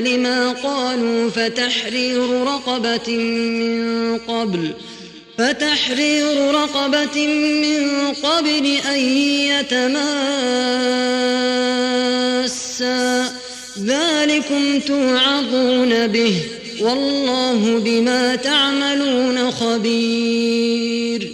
لما قالوا فتحرير رقبة من قبل فتحرير رقبة من قبل أن يتماسا. ذلكم توعظون به والله بما تعملون خبير.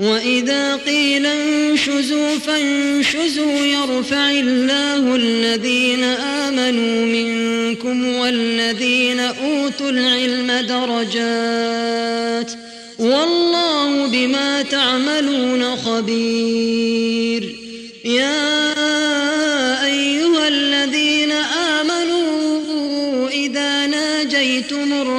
وإذا قيل انشزوا فانشزوا يرفع الله الذين آمنوا منكم والذين أوتوا العلم درجات والله بما تعملون خبير يا أيها الذين آمنوا إذا ناجيتم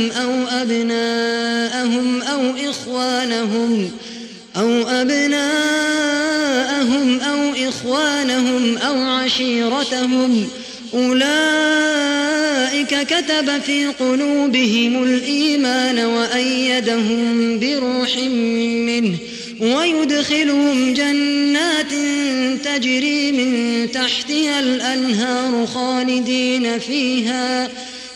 آباءهم أو أبناءهم أو إخوانهم أو أبناءهم أو إخوانهم أو عشيرتهم أولئك كتب في قلوبهم الإيمان وأيدهم بروح منه ويدخلهم جنات تجري من تحتها الأنهار خالدين فيها